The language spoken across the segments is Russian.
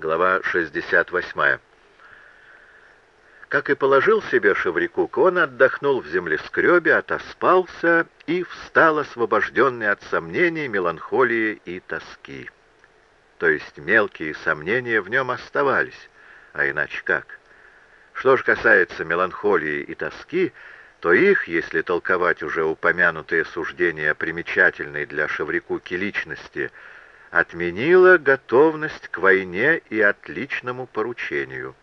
Глава 68. Как и положил себе Шеврикук, он отдохнул в землескребе, отоспался и встал освобожденный от сомнений, меланхолии и тоски. То есть мелкие сомнения в нем оставались, а иначе как? Что же касается меланхолии и тоски, то их, если толковать уже упомянутые суждения примечательной для Шеврикуки личности, отменила готовность к войне и отличному поручению.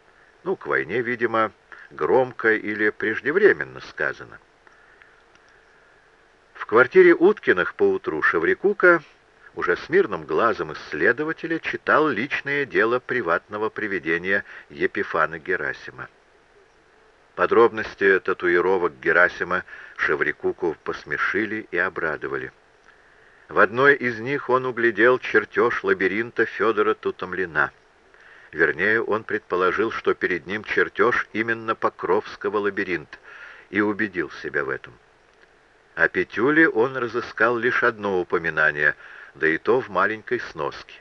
Ну, к войне, видимо, громко или преждевременно сказано. В квартире Уткиных поутру Шеврикука уже с мирным глазом исследователя читал личное дело приватного привидения Епифана Герасима. Подробности татуировок Герасима Шеврикуку посмешили и обрадовали. В одной из них он углядел чертеж лабиринта Федора Тутомлина. Вернее, он предположил, что перед ним чертеж именно Покровского лабиринта, и убедил себя в этом. О Петюле он разыскал лишь одно упоминание, да и то в маленькой сноске.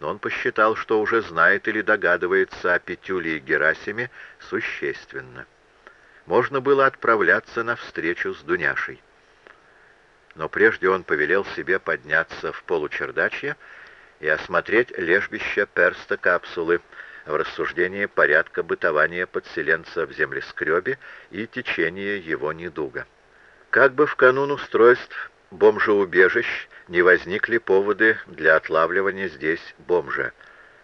Но он посчитал, что уже знает или догадывается о Петюле и Герасиме существенно. Можно было отправляться на встречу с Дуняшей но прежде он повелел себе подняться в получердачье и осмотреть лежбище перста капсулы в рассуждении порядка бытования подселенца в землескребе и течения его недуга. Как бы в канун устройств бомжеубежищ не возникли поводы для отлавливания здесь бомжа.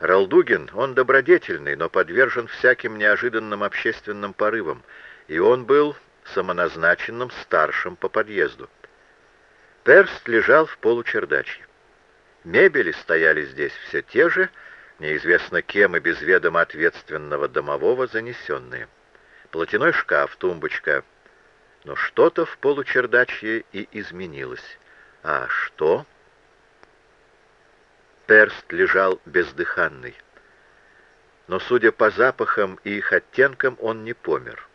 Ралдугин, он добродетельный, но подвержен всяким неожиданным общественным порывам, и он был самоназначенным старшим по подъезду. Перст лежал в получердачье. Мебели стояли здесь все те же, неизвестно кем и без ведома ответственного домового занесенные. Платяной шкаф, тумбочка. Но что-то в получердачье и изменилось. А что? Перст лежал бездыханный. Но, судя по запахам и их оттенкам, он не помер.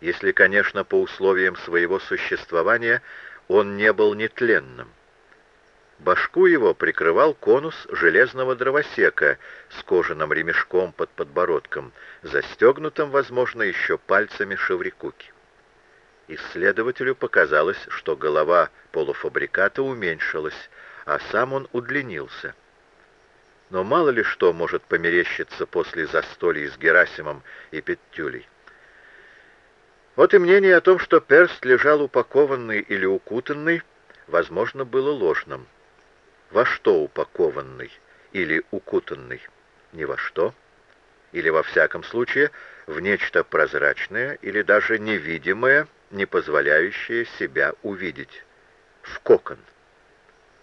Если, конечно, по условиям своего существования – он не был нетленным. Башку его прикрывал конус железного дровосека с кожаным ремешком под подбородком, застегнутым, возможно, еще пальцами шеврикуки. Исследователю показалось, что голова полуфабриката уменьшилась, а сам он удлинился. Но мало ли что может померещиться после застолья с Герасимом и Петтюлей. Вот и мнение о том, что перст лежал упакованный или укутанный, возможно, было ложным. Во что упакованный или укутанный? Ни во что. Или, во всяком случае, в нечто прозрачное или даже невидимое, не позволяющее себя увидеть. В кокон.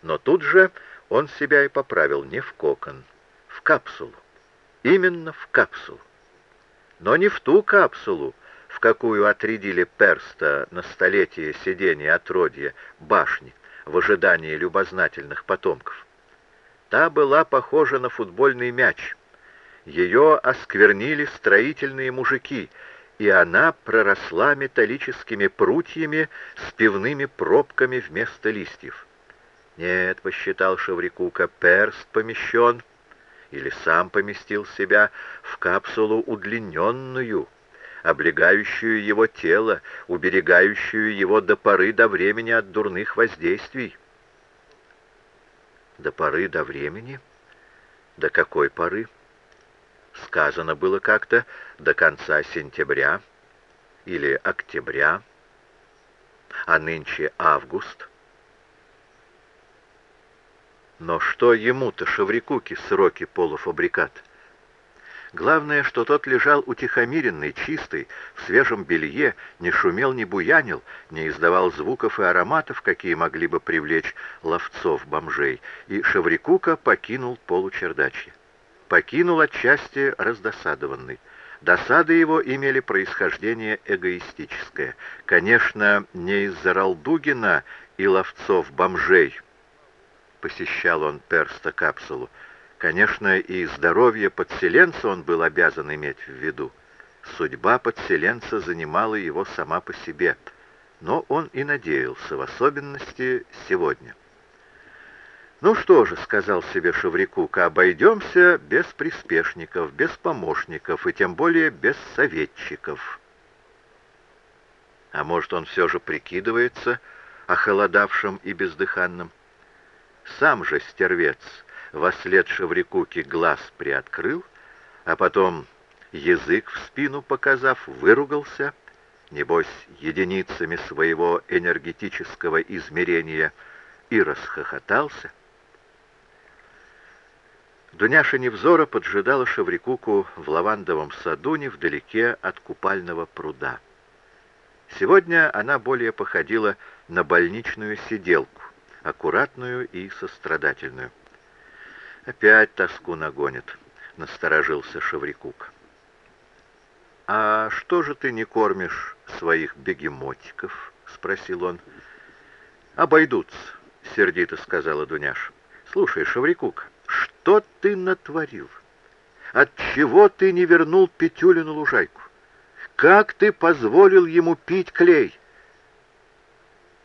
Но тут же он себя и поправил не в кокон, в капсулу. Именно в капсулу. Но не в ту капсулу, в какую отрядили перста на столетие сидения отродья башни в ожидании любознательных потомков. Та была похожа на футбольный мяч. Ее осквернили строительные мужики, и она проросла металлическими прутьями с пивными пробками вместо листьев. Нет, посчитал Шеврикука, перст помещен, или сам поместил себя в капсулу удлиненную, облегающую его тело, уберегающую его до поры до времени от дурных воздействий. До поры до времени? До какой поры? Сказано было как-то до конца сентября или октября, а нынче август. Но что ему-то, Шеврикуке, сроки полуфабрикат? Главное, что тот лежал утихомиренный, чистый, в свежем белье, не шумел, не буянил, не издавал звуков и ароматов, какие могли бы привлечь ловцов-бомжей, и Шаврикука покинул получердачье. Покинул отчасти раздосадованный. Досады его имели происхождение эгоистическое. Конечно, не из-за Ралдугина и ловцов-бомжей посещал он перста капсулу, Конечно, и здоровье подселенца он был обязан иметь в виду. Судьба подселенца занимала его сама по себе, но он и надеялся, в особенности сегодня. «Ну что же», — сказал себе Шеврикука, — «обойдемся без приспешников, без помощников и тем более без советчиков». А может, он все же прикидывается охолодавшим и бездыханным? Сам же стервец вослед Шеврикуке глаз приоткрыл, а потом, язык в спину показав, выругался, небось, единицами своего энергетического измерения, и расхохотался. Дуняша Невзора поджидала Шеврикуку в лавандовом саду невдалеке от купального пруда. Сегодня она более походила на больничную сиделку, аккуратную и сострадательную. «Опять тоску нагонит», — насторожился Шеврикук. «А что же ты не кормишь своих бегемотиков?» — спросил он. «Обойдутся», — сердито сказала Дуняш. «Слушай, Шеврикук, что ты натворил? Отчего ты не вернул Петюлю на лужайку? Как ты позволил ему пить клей?»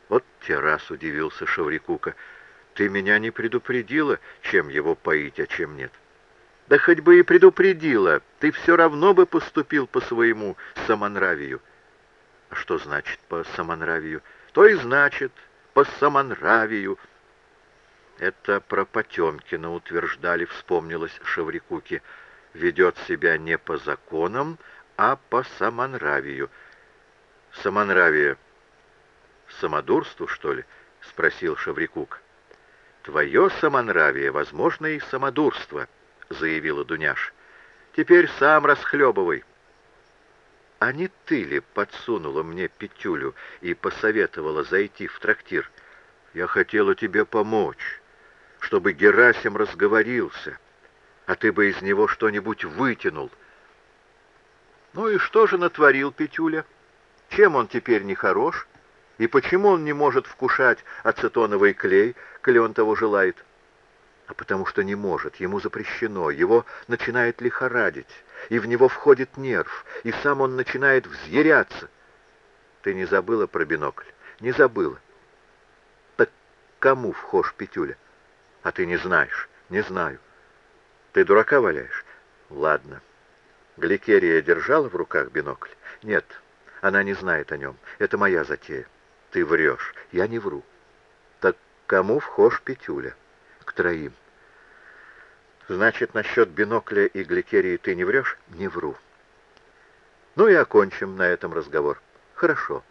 Вот те раз удивился Шаврикука. «Ты меня не предупредила, чем его поить, а чем нет?» «Да хоть бы и предупредила, ты все равно бы поступил по своему самонравию». «А что значит по самонравию?» «То и значит по самонравию». Это про Потемкина утверждали, вспомнилось Шаврикуке. Ведет себя не по законам, а по самонравию. Самонравие самодурству, что ли? — спросил Шаврикук. «Твое самонравие, возможно, и самодурство», — заявила Дуняш. «Теперь сам расхлебывай». «А не ты ли подсунула мне петюлю и посоветовала зайти в трактир? Я хотела тебе помочь, чтобы Герасим разговорился, а ты бы из него что-нибудь вытянул». «Ну и что же натворил Петюля? Чем он теперь не хорош?» И почему он не может вкушать ацетоновый клей, коли он того желает? А потому что не может, ему запрещено, его начинает лихорадить, и в него входит нерв, и сам он начинает взъяряться. Ты не забыла про бинокль? Не забыла. Так кому вхож, Петюля? А ты не знаешь. Не знаю. Ты дурака валяешь? Ладно. Гликерия держала в руках бинокль? Нет, она не знает о нем. Это моя затея. Ты врешь. Я не вру. Так кому вхож Петюля? К троим. Значит, насчет бинокля и гликерии ты не врешь? Не вру. Ну и окончим на этом разговор. Хорошо.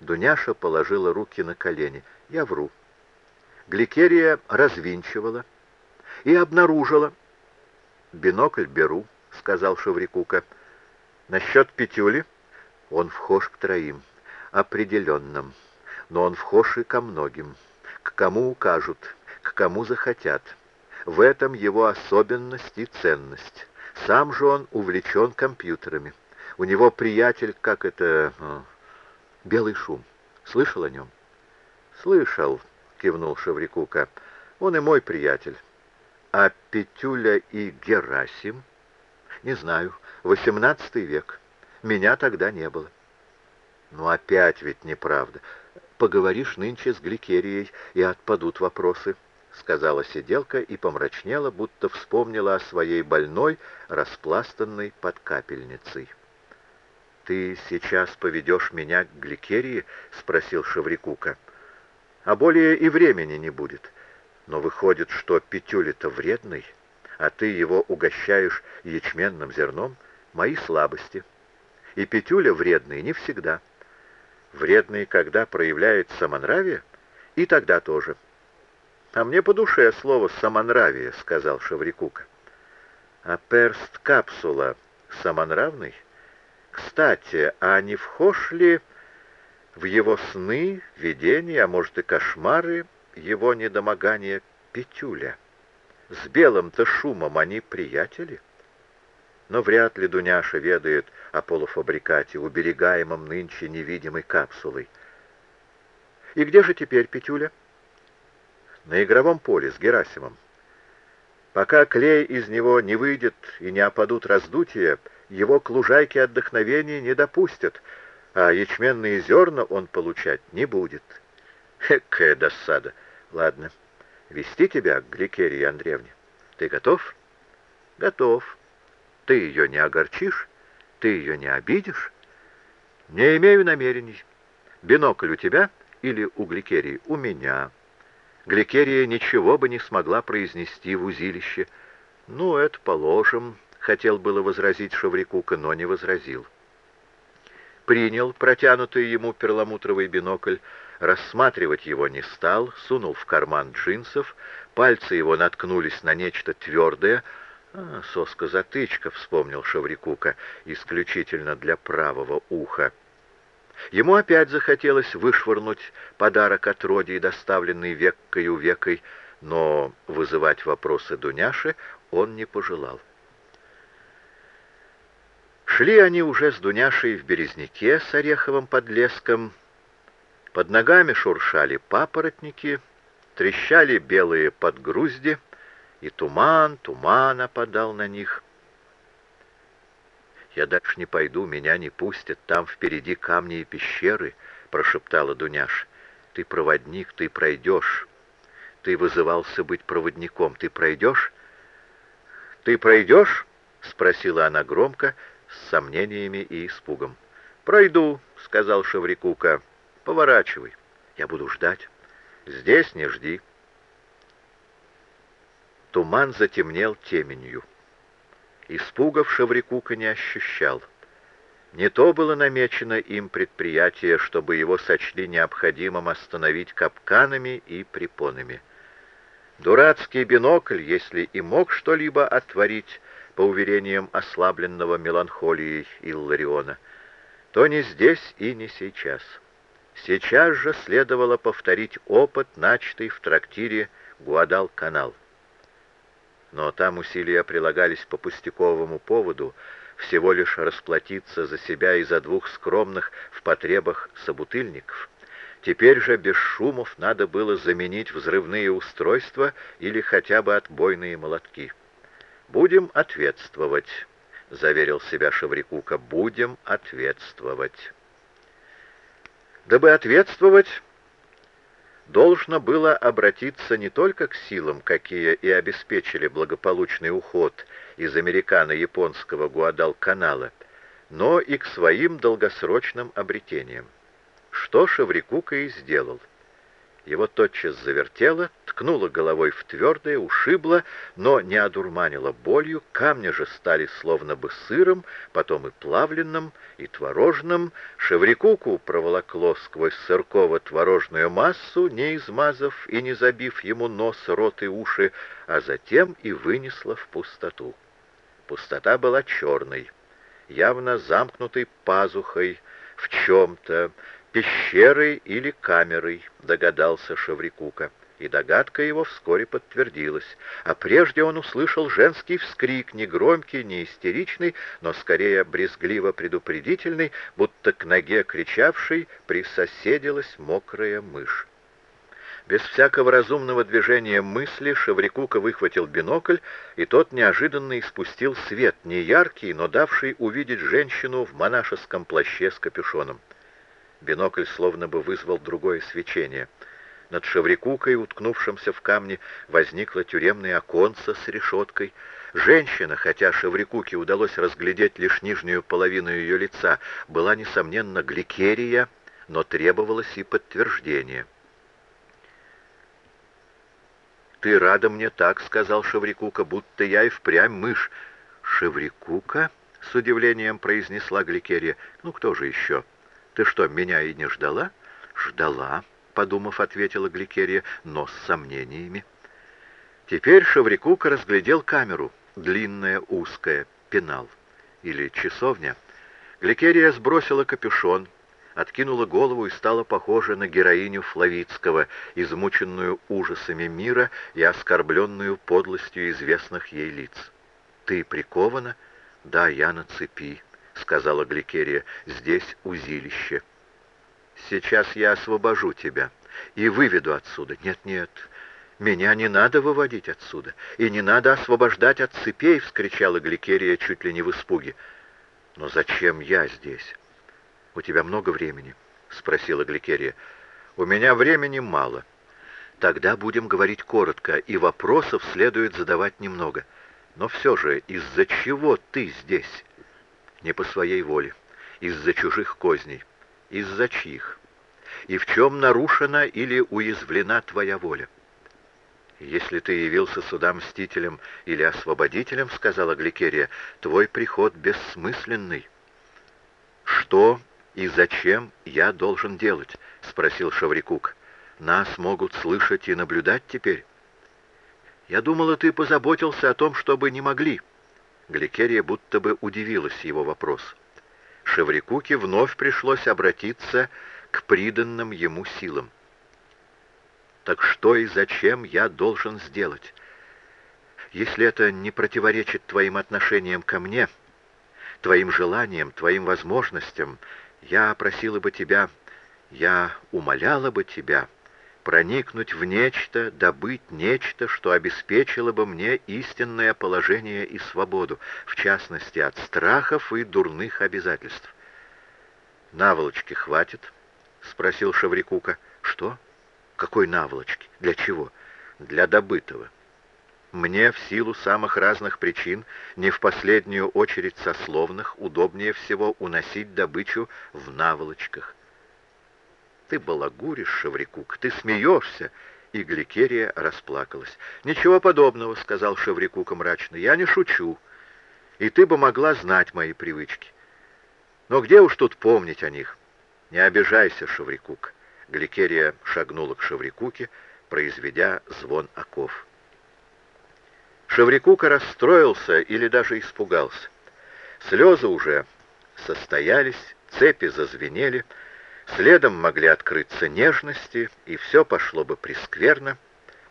Дуняша положила руки на колени. Я вру. Гликерия развинчивала и обнаружила. «Бинокль беру», — сказал Шеврикука. «Насчет Петюли он вхож к троим, определенным» но он вхож и ко многим. К кому укажут, к кому захотят. В этом его особенность и ценность. Сам же он увлечен компьютерами. У него приятель, как это... Э, белый шум. Слышал о нем? Слышал, кивнул Шеврикука. Он и мой приятель. А Петюля и Герасим? Не знаю. Восемнадцатый век. Меня тогда не было. Ну опять ведь неправда поговоришь нынче с Гликерией, и отпадут вопросы», — сказала сиделка и помрачнела, будто вспомнила о своей больной, распластанной под капельницей. «Ты сейчас поведешь меня к Гликерии?» — спросил Шеврикука. «А более и времени не будет. Но выходит, что Петюли-то вредный, а ты его угощаешь ячменным зерном. Мои слабости. И Петюля вредный не всегда». Вредный, когда проявляет самонравие, и тогда тоже. «А мне по душе слово «самонравие», — сказал Шаврикука. «А перст капсула самонравный? Кстати, а не вхож ли в его сны, видения, а может и кошмары, его недомогание Петюля? С белым-то шумом они приятели?» Но вряд ли Дуняша ведает о полуфабрикате, уберегаемом нынче невидимой капсулой. И где же теперь Петюля? На игровом поле с Герасимом. Пока клей из него не выйдет и не опадут раздутия, его к лужайке отдохновения не допустят, а ячменные зерна он получать не будет. Экая досада. Ладно, вести тебя к Гликерии Андреевне. Ты готов? Готов. Ты ее не огорчишь? Ты ее не обидишь? Не имею намерений. Бинокль у тебя или у Гликерии? У меня. Гликерия ничего бы не смогла произнести в узилище. Ну, это положим, хотел было возразить Шаврикука, но не возразил. Принял протянутый ему перламутровый бинокль, рассматривать его не стал, сунул в карман джинсов, пальцы его наткнулись на нечто твердое. А, соска-затычка, вспомнил Шаврикука, исключительно для правого уха. Ему опять захотелось вышвырнуть подарок от Роди, доставленный веккою векой, но вызывать вопросы Дуняши он не пожелал. Шли они уже с Дуняшей в Березняке с ореховым подлеском. Под ногами шуршали папоротники, трещали белые подгрузди, и туман, туман опадал на них. «Я дальше не пойду, меня не пустят, там впереди камни и пещеры», — прошептала Дуняш. «Ты проводник, ты пройдешь. Ты вызывался быть проводником, ты пройдешь?» «Ты пройдешь?» — спросила она громко, с сомнениями и испугом. «Пройду», — сказал Шеврикука. «Поворачивай, я буду ждать. Здесь не жди». Туман затемнел теменью. Испугов Шаврикука не ощущал. Не то было намечено им предприятие, чтобы его сочли необходимым остановить капканами и препонами. Дурацкий бинокль, если и мог что-либо отворить, по уверениям ослабленного меланхолией Иллариона, то не здесь и не сейчас. Сейчас же следовало повторить опыт, начатый в трактире Гуадал-канал но там усилия прилагались по пустяковому поводу, всего лишь расплатиться за себя и за двух скромных в потребах собутыльников. Теперь же без шумов надо было заменить взрывные устройства или хотя бы отбойные молотки. «Будем ответствовать», — заверил себя Шеврикука, — «будем ответствовать». Дабы ответствовать, должно было обратиться не только к силам, какие и обеспечили благополучный уход из американо-японского Гуадалканала, но и к своим долгосрочным обретениям. Что Шеврикука и сделал — его тотчас завертело, ткнуло головой в твердое, ушибло, но не одурманило болью, камни же стали словно бы сыром, потом и плавленным, и творожным. Шеврикуку проволокло сквозь сырково-творожную массу, не измазав и не забив ему нос, рот и уши, а затем и вынесло в пустоту. Пустота была черной, явно замкнутой пазухой в чем-то, пещерой или камерой, догадался Шеврикука. И догадка его вскоре подтвердилась. А прежде он услышал женский вскрик, не громкий, не истеричный, но скорее брезгливо-предупредительный, будто к ноге кричавшей присоседилась мокрая мышь. Без всякого разумного движения мысли Шеврикука выхватил бинокль, и тот неожиданно испустил свет, не яркий, но давший увидеть женщину в монашеском плаще с капюшоном. Бинокль словно бы вызвал другое свечение. Над Шеврикукой, уткнувшимся в камни, возникло тюремное оконце с решеткой. Женщина, хотя Шеврикуке удалось разглядеть лишь нижнюю половину ее лица, была, несомненно, гликерия, но требовалось и подтверждение. «Ты рада мне так», — сказал Шеврикука, — «будто я и впрямь мышь». «Шеврикука?» — с удивлением произнесла Гликерия. «Ну, кто же еще?» «Ты что, меня и не ждала?» «Ждала», — подумав, ответила Гликерия, но с сомнениями. Теперь Шеврикука разглядел камеру, длинная, узкая, пенал или часовня. Гликерия сбросила капюшон, откинула голову и стала похожа на героиню Флавицкого, измученную ужасами мира и оскорбленную подлостью известных ей лиц. «Ты прикована?» «Да, я на цепи», — сказала Гликерия, — «здесь узилище. Сейчас я освобожу тебя и выведу отсюда. Нет-нет, меня не надо выводить отсюда, и не надо освобождать от цепей!» — вскричала Гликерия чуть ли не в испуге. «Но зачем я здесь? У тебя много времени?» — спросила Гликерия. «У меня времени мало. Тогда будем говорить коротко, и вопросов следует задавать немного. Но все же, из-за чего ты здесь? Не по своей воле, из-за чужих козней. Из-за чьих? И в чем нарушена или уязвлена твоя воля? «Если ты явился сюда мстителем или освободителем, — сказала Гликерия, — твой приход бессмысленный». «Что и зачем я должен делать?» — спросил Шаврикук. «Нас могут слышать и наблюдать теперь». «Я думала, ты позаботился о том, чтобы не могли». Гликерия будто бы удивилась его вопрос. Шеврикуке вновь пришлось обратиться к приданным ему силам. Так что и зачем я должен сделать? Если это не противоречит твоим отношениям ко мне, твоим желаниям, твоим возможностям, я просила бы тебя, я умоляла бы тебя проникнуть в нечто, добыть нечто, что обеспечило бы мне истинное положение и свободу, в частности, от страхов и дурных обязательств. «Наволочки хватит?» — спросил Шаврикука. «Что?» Какой наволочки? Для чего? Для добытого. Мне в силу самых разных причин, не в последнюю очередь сословных, удобнее всего уносить добычу в наволочках. Ты балагуришь, Шеврикук, ты смеешься, и Гликерия расплакалась. «Ничего подобного», — сказал Шеврикука мрачно, — «я не шучу, и ты бы могла знать мои привычки. Но где уж тут помнить о них? Не обижайся, Шеврикук. Гликерия шагнула к Шеврикуке, произведя звон оков. Шеврикука расстроился или даже испугался. Слезы уже состоялись, цепи зазвенели, следом могли открыться нежности, и все пошло бы прескверно.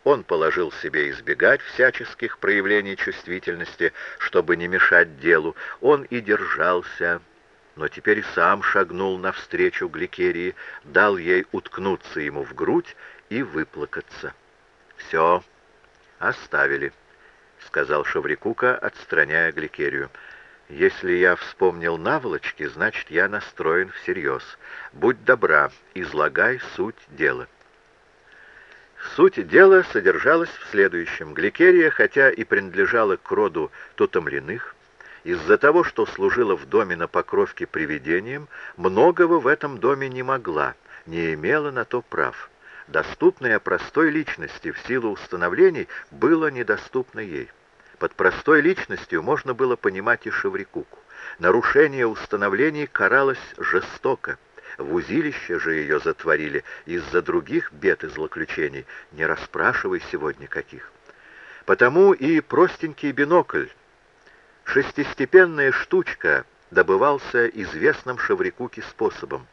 Он положил себе избегать всяческих проявлений чувствительности, чтобы не мешать делу. Он и держался но теперь сам шагнул навстречу Гликерии, дал ей уткнуться ему в грудь и выплакаться. «Все, оставили», — сказал Шаврикука, отстраняя Гликерию. «Если я вспомнил наволочки, значит, я настроен всерьез. Будь добра, излагай суть дела». Суть дела содержалась в следующем. Гликерия, хотя и принадлежала к роду тутомляных, из-за того, что служила в доме на покровке привидением, многого в этом доме не могла, не имела на то прав. Доступное простой личности в силу установлений было недоступно ей. Под простой личностью можно было понимать и Шеврикуку. Нарушение установлений каралось жестоко. В узилище же ее затворили из-за других бед и злоключений. Не расспрашивай сегодня каких. Потому и простенький бинокль Шестистепенная штучка добывался известным Шеврикуке способом.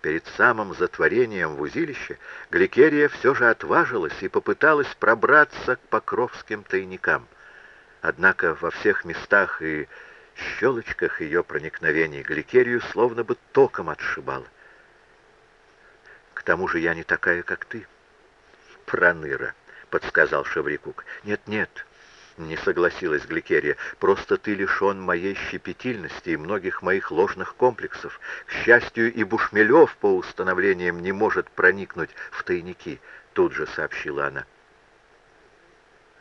Перед самым затворением в узилище Гликерия все же отважилась и попыталась пробраться к покровским тайникам. Однако во всех местах и щелочках ее проникновений Гликерию словно бы током отшибала. «К тому же я не такая, как ты». «Проныра», — подсказал Шеврикук. «Нет-нет, не согласилась Гликерия. «Просто ты лишен моей щепетильности и многих моих ложных комплексов. К счастью, и Бушмелев по установлениям не может проникнуть в тайники», — тут же сообщила она.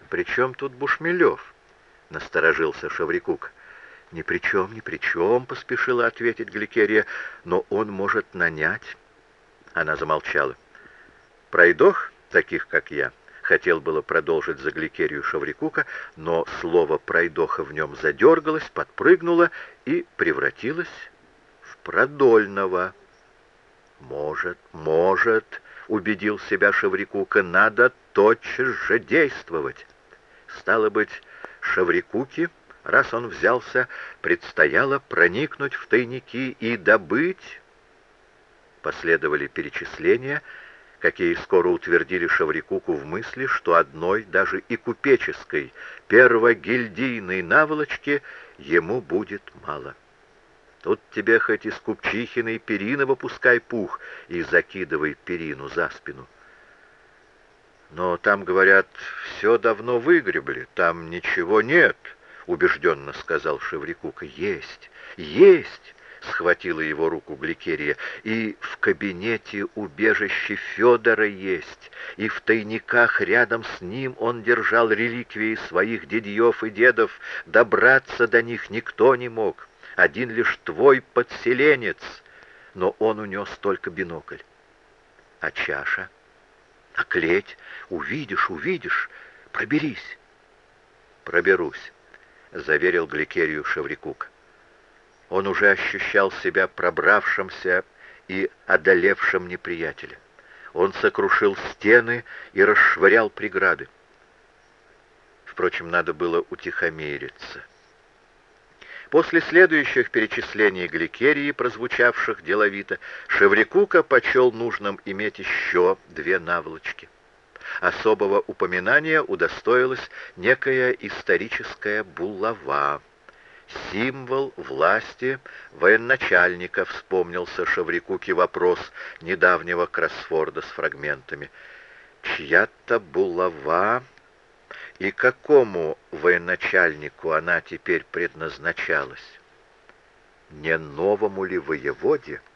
«При чем тут Бушмелев?» — насторожился Шаврикук. «Ни при чем, ни при чем», — поспешила ответить Гликерия, «но он может нанять». Она замолчала. «Пройдох, таких как я?» Хотел было продолжить за Гликерию Шаврикука, но слово «пройдоха» в нем задергалось, подпрыгнуло и превратилось в продольного. «Может, может», — убедил себя Шаврикука, — «надо тотчас же действовать». Стало быть, Шаврикуке, раз он взялся, предстояло проникнуть в тайники и добыть. Последовали перечисления — какие скоро утвердили Шаврикуку в мысли, что одной, даже и купеческой, первогильдийной наволочки ему будет мало. Тут тебе хоть из купчихиной перины выпускай пух и закидывай перину за спину. Но там, говорят, все давно выгребли, там ничего нет, — убежденно сказал Шеврикука. Есть, есть, схватила его руку Гликерия, и в кабинете убежище Федора есть, и в тайниках рядом с ним он держал реликвии своих дедьев и дедов, добраться до них никто не мог, один лишь твой подселенец, но он унес только бинокль. А чаша? А клеть? Увидишь, увидишь, проберись. Проберусь, заверил Гликерию Шеврикук. Он уже ощущал себя пробравшимся и одолевшим неприятеля. Он сокрушил стены и расшвырял преграды. Впрочем, надо было утихомириться. После следующих перечислений Гликерии, прозвучавших деловито, Шеврикука почел нужным иметь еще две наволочки. Особого упоминания удостоилась некая историческая булава, Символ власти военачальника, вспомнился Шаврикуке вопрос недавнего кроссфорда с фрагментами. Чья-то булава, и какому военачальнику она теперь предназначалась? Не новому ли воеводе? —